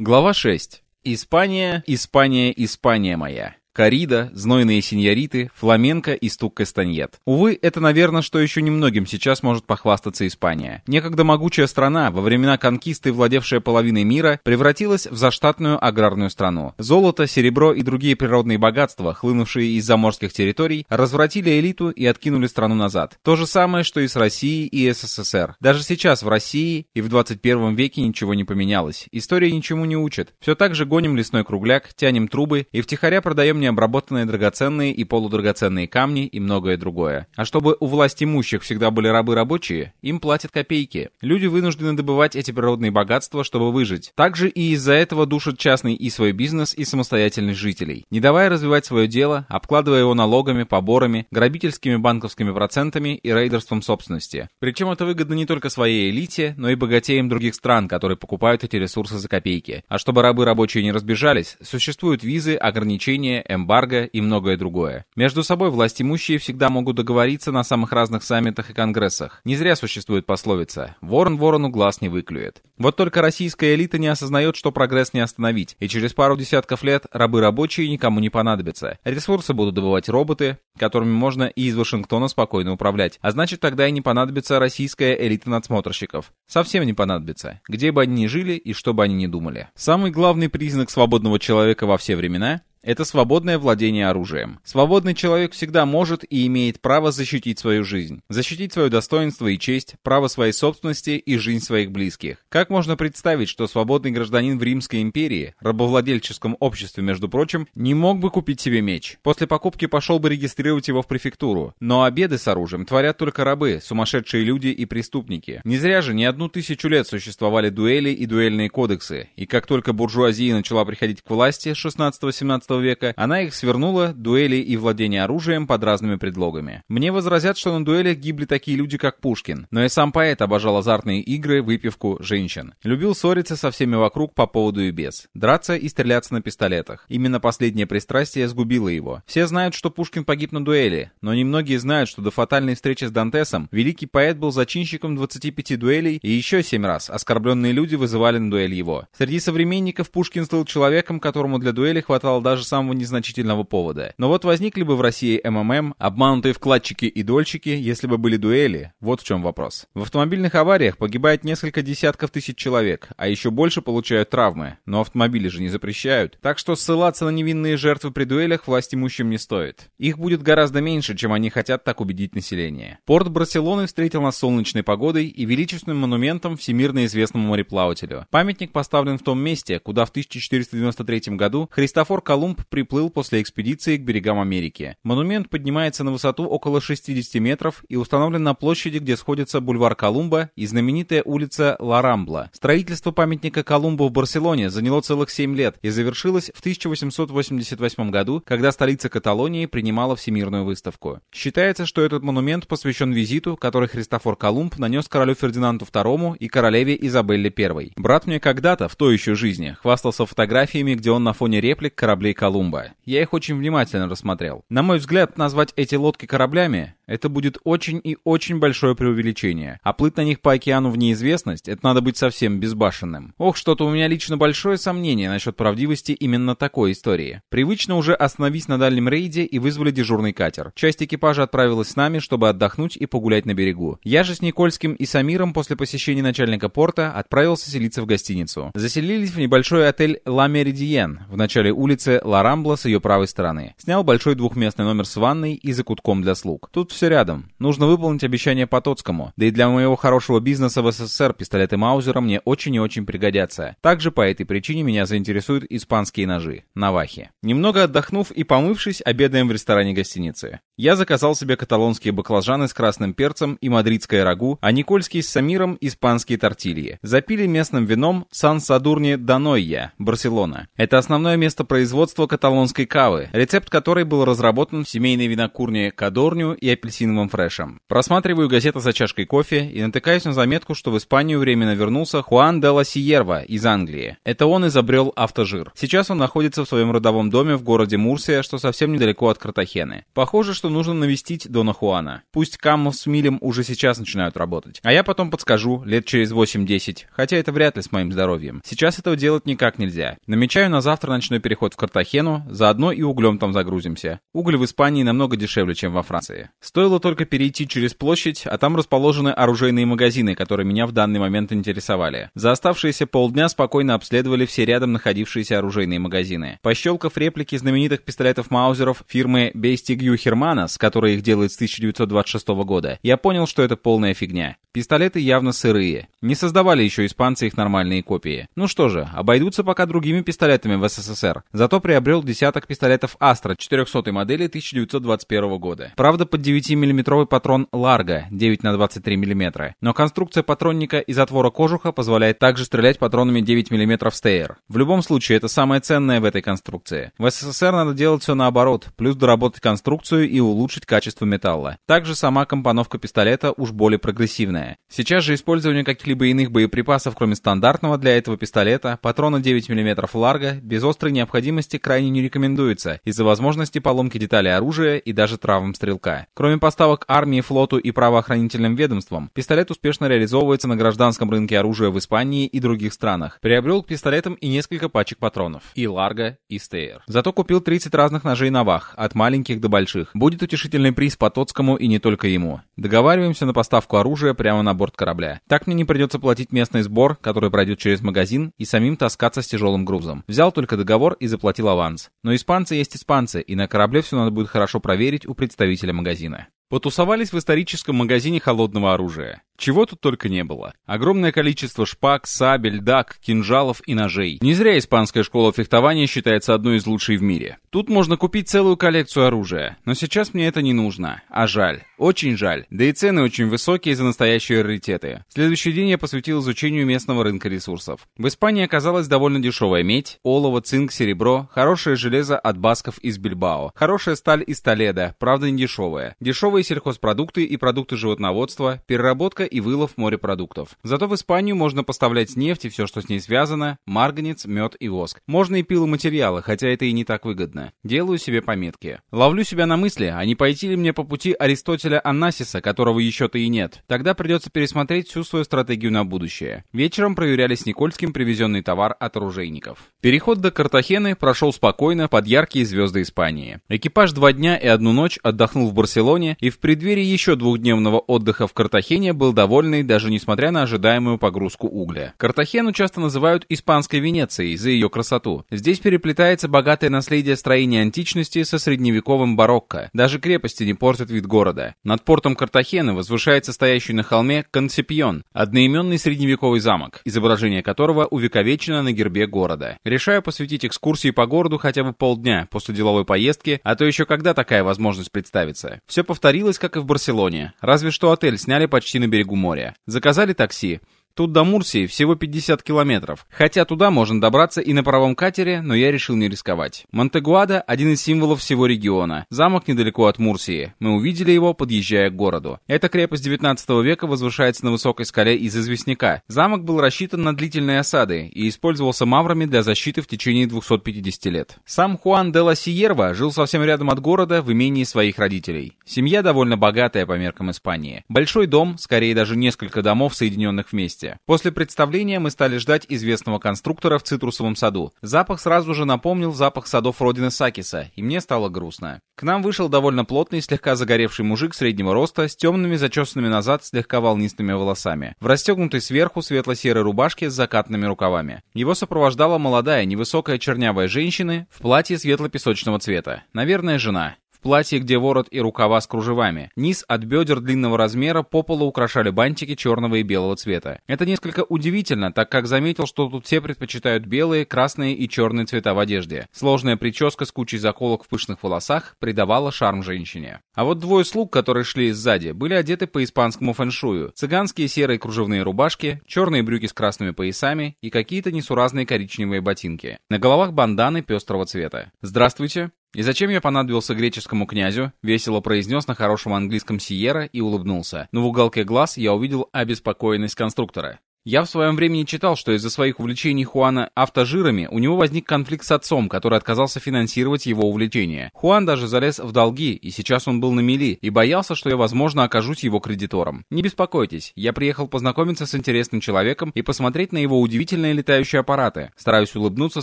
Глава 6. Испания, Испания, Испания моя. Корида, знойные синьориты, фламенко и стук кастаньет. Увы, это, наверное, что еще немногим сейчас может похвастаться Испания. Некогда могучая страна, во времена конкисты, владевшая половиной мира, превратилась в заштатную аграрную страну. Золото, серебро и другие природные богатства, хлынувшие из заморских территорий, развратили элиту и откинули страну назад. То же самое, что и с Россией и СССР. Даже сейчас в России и в 21 веке ничего не поменялось. История ничему не учит. Все так же гоним лесной кругляк, тянем трубы и втихаря продаем не необработанные драгоценные и полудрагоценные камни и многое другое. А чтобы у власть имущих всегда были рабы рабочие, им платят копейки. Люди вынуждены добывать эти природные богатства, чтобы выжить. Также и из-за этого душат частный и свой бизнес, и самостоятельность жителей. Не давая развивать свое дело, обкладывая его налогами, поборами, грабительскими банковскими процентами и рейдерством собственности. Причем это выгодно не только своей элите, но и богатеям других стран, которые покупают эти ресурсы за копейки. А чтобы рабы рабочие не разбежались, существуют визы, ограничения, эмбарго и многое другое. Между собой власть имущие всегда могут договориться на самых разных саммитах и конгрессах. Не зря существует пословица «Ворон ворону глаз не выклюет». Вот только российская элита не осознает, что прогресс не остановить, и через пару десятков лет рабы рабочие никому не понадобятся. Ресурсы будут добывать роботы, которыми можно и из Вашингтона спокойно управлять. А значит, тогда и не понадобится российская элита надсмотрщиков. Совсем не понадобится. Где бы они ни жили и что бы они ни думали. Самый главный признак свободного человека во все времена это свободное владение оружием. Свободный человек всегда может и имеет право защитить свою жизнь, защитить свое достоинство и честь, право своей собственности и жизнь своих близких. Как можно представить, что свободный гражданин в Римской империи, рабовладельческом обществе, между прочим, не мог бы купить себе меч? После покупки пошел бы регистрировать его в префектуру. Но обеды с оружием творят только рабы, сумасшедшие люди и преступники. Не зря же не одну тысячу лет существовали дуэли и дуэльные кодексы. И как только буржуазия начала приходить к власти 16-17 века, она их свернула, дуэли и владение оружием под разными предлогами. Мне возразят, что на дуэлях гибли такие люди, как Пушкин, но и сам поэт обожал азартные игры, выпивку, женщин. Любил ссориться со всеми вокруг по поводу и без. Драться и стреляться на пистолетах. Именно последнее пристрастие сгубило его. Все знают, что Пушкин погиб на дуэли, но немногие знают, что до фатальной встречи с Дантесом великий поэт был зачинщиком 25 дуэлей и еще 7 раз оскорбленные люди вызывали на дуэль его. Среди современников Пушкин стал человеком, которому для дуэли хватало даже самого незначительного повода. Но вот возникли бы в России МММ, обманутые вкладчики и дольщики, если бы были дуэли, вот в чем вопрос. В автомобильных авариях погибает несколько десятков тысяч человек, а еще больше получают травмы, но автомобили же не запрещают. Так что ссылаться на невинные жертвы при дуэлях власть имущим не стоит. Их будет гораздо меньше, чем они хотят так убедить население. Порт Барселоны встретил нас солнечной погодой и величественным монументом всемирно известному мореплавателю. Памятник поставлен в том месте, куда в 1493 году Христофор Колумб Колумб приплыл после экспедиции к берегам Америки. Монумент поднимается на высоту около 60 метров и установлен на площади, где сходятся бульвар Колумба и знаменитая улица Ла Рамбла. Строительство памятника Колумбу в Барселоне заняло целых 7 лет и завершилось в 1888 году, когда столица Каталонии принимала всемирную выставку. Считается, что этот монумент посвящен визиту, который Христофор Колумб нанес королю Фердинанду II и королеве Изабелле I. Брат мне когда-то, в той еще жизни, хвастался фотографиями, где он на фоне реплик кораблей Колумба. Я их очень внимательно рассмотрел. На мой взгляд, назвать эти лодки кораблями это будет очень и очень большое преувеличение. А плыть на них по океану в неизвестность, это надо быть совсем безбашенным. Ох, что-то у меня лично большое сомнение насчет правдивости именно такой истории. Привычно уже остановись на дальнем рейде и вызвали дежурный катер. Часть экипажа отправилась с нами, чтобы отдохнуть и погулять на берегу. Я же с Никольским и Самиром после посещения начальника порта отправился селиться в гостиницу. Заселились в небольшой отель «Ла Меридиен» в начале улицы Ла Рамбла с ее правой стороны. Снял большой двухместный номер с ванной и закутком для слуг. Тут все рядом. Нужно выполнить обещание Потоцкому. Да и для моего хорошего бизнеса в СССР пистолеты Маузера мне очень и очень пригодятся. Также по этой причине меня заинтересуют испанские ножи. Навахи. Немного отдохнув и помывшись, обедаем в ресторане гостиницы. Я заказал себе каталонские баклажаны с красным перцем и мадридское рагу, а Никольский с Самиром испанские тортильи. Запили местным вином Сан-Садурни Данойя, Барселона. Это основное место производства каталонской кавы, рецепт которой был разработан в семейной винокурне Кадорню и апельсин апельсиновым фрешем. Просматриваю газету за чашкой кофе и натыкаюсь на заметку, что в Испанию временно вернулся Хуан де ла Сиерва из Англии. Это он изобрел автожир. Сейчас он находится в своем родовом доме в городе Мурсия, что совсем недалеко от Картахены. Похоже, что что нужно навестить Дона Хуана. Пусть Камму с Милем уже сейчас начинают работать. А я потом подскажу, лет через 8-10, хотя это вряд ли с моим здоровьем. Сейчас этого делать никак нельзя. Намечаю на завтра ночной переход в Картахену, заодно и углем там загрузимся. Уголь в Испании намного дешевле, чем во Франции. Стоило только перейти через площадь, а там расположены оружейные магазины, которые меня в данный момент интересовали. За оставшиеся полдня спокойно обследовали все рядом находившиеся оружейные магазины. Пощелкав реплики знаменитых пистолетов Маузеров фирмы Бейстигью Херманас, которая их делает с 1926 года, я понял, что это полная фигня. Пистолеты явно сырые. Не создавали еще испанцы их нормальные копии. Ну что же, обойдутся пока другими пистолетами в СССР. Зато приобрел десяток пистолетов Астра 400 модели 1921 года. Правда, под 9-мм патрон Largo 9 на 23 мм. Но конструкция патронника из отвора кожуха позволяет также стрелять патронами 9 мм Стейр. В любом случае, это самое ценное в этой конструкции. В СССР надо делать все наоборот, плюс доработать конструкцию и улучшить качество металла. Также сама компоновка пистолета уж более прогрессивная. Сейчас же использование каких-либо иных боеприпасов, кроме стандартного для этого пистолета, патрона 9 мм Largo, без острой необходимости крайне не рекомендуется из-за возможности поломки деталей оружия и даже травм стрелка. Кроме поставок армии, флоту и правоохранительным ведомствам, пистолет успешно реализовывается на гражданском рынке оружия в Испании и других странах. Приобрел к пистолетам и несколько пачек патронов. И Largo, и Стейр. Зато купил 30 разных ножей на вах, от маленьких до больших. Будет утешительный приз по Тоцкому и не только ему. Договариваемся на поставку оружия прямо на борт корабля. Так мне не придется платить местный сбор, который пройдет через магазин, и самим таскаться с тяжелым грузом. Взял только договор и заплатил аванс. Но испанцы есть испанцы, и на корабле все надо будет хорошо проверить у представителя магазина. Потусовались в историческом магазине холодного оружия. Чего тут только не было. Огромное количество шпаг, сабель, дак, кинжалов и ножей. Не зря испанская школа фехтования считается одной из лучших в мире. Тут можно купить целую коллекцию оружия. Но сейчас мне это не нужно. А жаль. Очень жаль. Да и цены очень высокие за настоящие раритеты. Следующий день я посвятил изучению местного рынка ресурсов. В Испании оказалась довольно дешевая медь, олово, цинк, серебро, хорошее железо от басков из Бильбао, хорошая сталь из Толеда, правда не дешевая. Дешевые сельхозпродукты и продукты животноводства, переработка и вылов морепродуктов. Зато в Испанию можно поставлять нефть и все, что с ней связано, марганец, мед и воск. Можно и пиломатериалы, хотя это и не так выгодно. Делаю себе пометки. Ловлю себя на мысли, а не пойти ли мне по пути Аристотеля Анасиса, которого еще-то и нет. Тогда придется пересмотреть всю свою стратегию на будущее. Вечером проверяли с Никольским привезенный товар от оружейников. Переход до Картахены прошел спокойно под яркие звезды Испании. Экипаж два дня и одну ночь отдохнул в Барселоне и в преддверии еще двухдневного отдыха в Картахене был довольный, даже несмотря на ожидаемую погрузку угля. Картахену часто называют «испанской Венецией» за ее красоту. Здесь переплетается богатое наследие строения античности со средневековым барокко. Даже крепости не портят вид города. Над портом Картахены возвышается стоящий на холме Консепьон, одноименный средневековый замок, изображение которого увековечено на гербе города. Решаю посвятить экскурсии по городу хотя бы полдня после деловой поездки, а то еще когда такая возможность представится. Все повторилось, как и в Барселоне. Разве что отель сняли почти на берегу моря. Заказали такси. Тут до Мурсии всего 50 километров. Хотя туда можно добраться и на паровом катере, но я решил не рисковать. Монтегуада – один из символов всего региона. Замок недалеко от Мурсии. Мы увидели его, подъезжая к городу. Эта крепость 19 века возвышается на высокой скале из известняка. Замок был рассчитан на длительные осады и использовался маврами для защиты в течение 250 лет. Сам Хуан де ла Сиерва жил совсем рядом от города в имении своих родителей. Семья довольно богатая по меркам Испании. Большой дом, скорее даже несколько домов, соединенных вместе месте. После представления мы стали ждать известного конструктора в цитрусовом саду. Запах сразу же напомнил запах садов родины Сакиса, и мне стало грустно. К нам вышел довольно плотный, слегка загоревший мужик среднего роста с темными зачесанными назад слегка волнистыми волосами, в расстегнутой сверху светло-серой рубашке с закатными рукавами. Его сопровождала молодая, невысокая чернявая женщина в платье светло-песочного цвета. Наверное, жена. В платье, где ворот и рукава с кружевами. Низ от бедер длинного размера по полу украшали бантики черного и белого цвета. Это несколько удивительно, так как заметил, что тут все предпочитают белые, красные и черные цвета в одежде. Сложная прическа с кучей заколок в пышных волосах придавала шарм женщине. А вот двое слуг, которые шли сзади, были одеты по испанскому фэншую. Цыганские серые кружевные рубашки, черные брюки с красными поясами и какие-то несуразные коричневые ботинки. На головах банданы пестрого цвета. «Здравствуйте!» «И зачем я понадобился греческому князю?» — весело произнес на хорошем английском Сиера и улыбнулся. Но в уголке глаз я увидел обеспокоенность конструктора. Я в своем времени читал, что из-за своих увлечений Хуана автожирами у него возник конфликт с отцом, который отказался финансировать его увлечение. Хуан даже залез в долги, и сейчас он был на мели, и боялся, что я, возможно, окажусь его кредитором. Не беспокойтесь, я приехал познакомиться с интересным человеком и посмотреть на его удивительные летающие аппараты. Стараюсь улыбнуться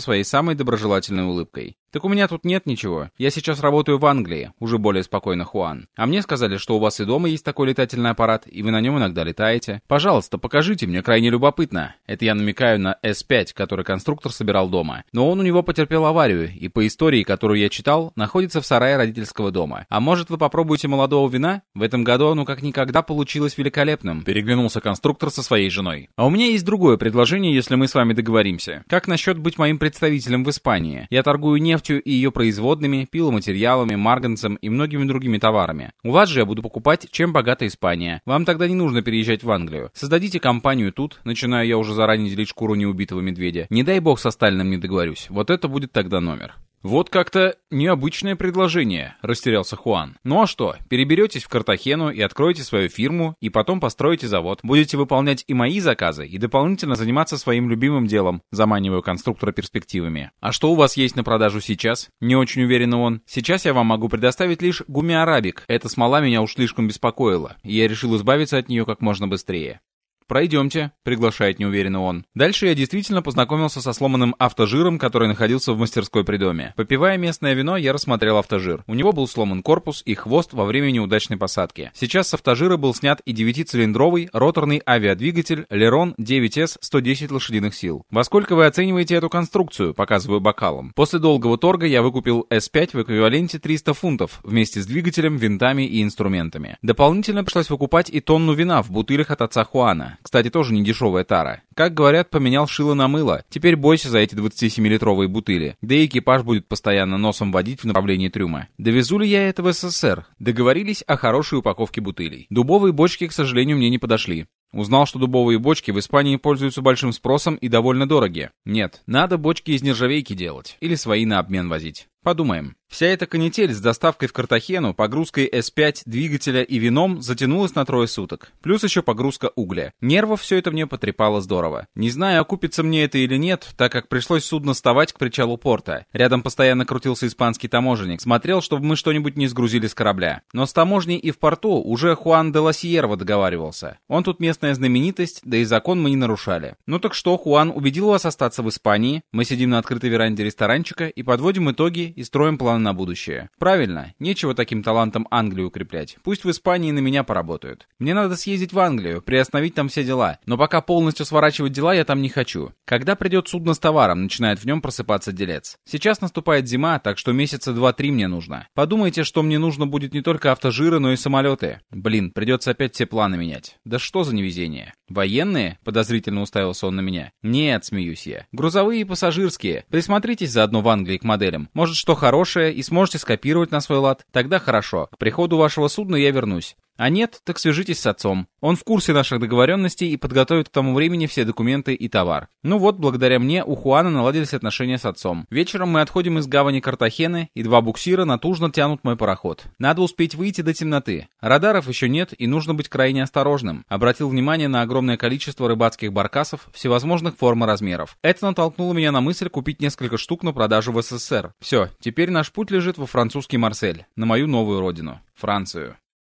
своей самой доброжелательной улыбкой. «Так у меня тут нет ничего. Я сейчас работаю в Англии», — уже более спокойно Хуан. «А мне сказали, что у вас и дома есть такой летательный аппарат, и вы на нем иногда летаете. Пожалуйста, покажите, мне крайне любопытно». Это я намекаю на S5, который конструктор собирал дома. Но он у него потерпел аварию, и по истории, которую я читал, находится в сарае родительского дома. А может, вы попробуете молодого вина? В этом году оно как никогда получилось великолепным. Переглянулся конструктор со своей женой. А у меня есть другое предложение, если мы с вами договоримся. Как насчет быть моим представителем в Испании? Я торгую нефть нефтью и ее производными, пиломатериалами, марганцем и многими другими товарами. У вас же я буду покупать, чем богата Испания. Вам тогда не нужно переезжать в Англию. Создадите компанию тут, начинаю я уже заранее делить шкуру неубитого медведя. Не дай бог со Сталиным не договорюсь. Вот это будет тогда номер. «Вот как-то необычное предложение», — растерялся Хуан. «Ну а что, переберетесь в Картахену и откроете свою фирму, и потом построите завод. Будете выполнять и мои заказы, и дополнительно заниматься своим любимым делом», — заманиваю конструктора перспективами. «А что у вас есть на продажу сейчас?» Не очень уверен он. «Сейчас я вам могу предоставить лишь гумиарабик. Эта смола меня уж слишком беспокоила, и я решил избавиться от нее как можно быстрее». «Пройдемте», — приглашает неуверенно он. Дальше я действительно познакомился со сломанным автожиром, который находился в мастерской при доме. Попивая местное вино, я рассмотрел автожир. У него был сломан корпус и хвост во время неудачной посадки. Сейчас с автожира был снят и 9-цилиндровый роторный авиадвигатель Leron 9S 110 лошадиных сил. Во сколько вы оцениваете эту конструкцию? Показываю бокалом. После долгого торга я выкупил S5 в эквиваленте 300 фунтов вместе с двигателем, винтами и инструментами. Дополнительно пришлось выкупать и тонну вина в бутылях от отца Хуана. Кстати, тоже не дешевая тара. Как говорят, поменял шило на мыло. Теперь бойся за эти 27-литровые бутыли. Да и экипаж будет постоянно носом водить в направлении трюма. Довезу ли я это в СССР? Договорились о хорошей упаковке бутылей. Дубовые бочки, к сожалению, мне не подошли. Узнал, что дубовые бочки в Испании пользуются большим спросом и довольно дорогие. Нет, надо бочки из нержавейки делать. Или свои на обмен возить. Подумаем. Вся эта канитель с доставкой в Картахену, погрузкой С5, двигателя и вином затянулась на трое суток. Плюс еще погрузка угля. Нервов все это мне потрепало здорово. Не знаю, окупится мне это или нет, так как пришлось судно вставать к причалу порта. Рядом постоянно крутился испанский таможенник. Смотрел, чтобы мы что-нибудь не сгрузили с корабля. Но с таможней и в порту уже Хуан де Ласьерва договаривался. Он тут местная знаменитость, да и закон мы не нарушали. Ну так что, Хуан убедил вас остаться в Испании? Мы сидим на открытой веранде ресторанчика и подводим итоги и строим планы на будущее. Правильно, нечего таким талантом Англию укреплять. Пусть в Испании на меня поработают. Мне надо съездить в Англию, приостановить там все дела. Но пока полностью сворачивать дела я там не хочу. Когда придет судно с товаром, начинает в нем просыпаться делец. Сейчас наступает зима, так что месяца два-три мне нужно. Подумайте, что мне нужно будет не только автожиры, но и самолеты. Блин, придется опять все планы менять. Да что за невезение? Военные? Подозрительно уставился он на меня. Нет, смеюсь я. Грузовые и пассажирские. Присмотритесь заодно в Англии к моделям. Может, что хорошее и сможете скопировать на свой лад? Тогда хорошо. К приходу вашего судна я вернусь. А нет, так свяжитесь с отцом. Он в курсе наших договоренностей и подготовит к тому времени все документы и товар. Ну вот, благодаря мне у Хуана наладились отношения с отцом. Вечером мы отходим из гавани Картахены, и два буксира натужно тянут мой пароход. Надо успеть выйти до темноты. Радаров еще нет, и нужно быть крайне осторожным. Обратил внимание на огромное количество рыбацких баркасов всевозможных форм и размеров. Это натолкнуло меня на мысль купить несколько штук на продажу в СССР. Все, теперь наш путь лежит во французский Марсель, на мою новую родину, Францию.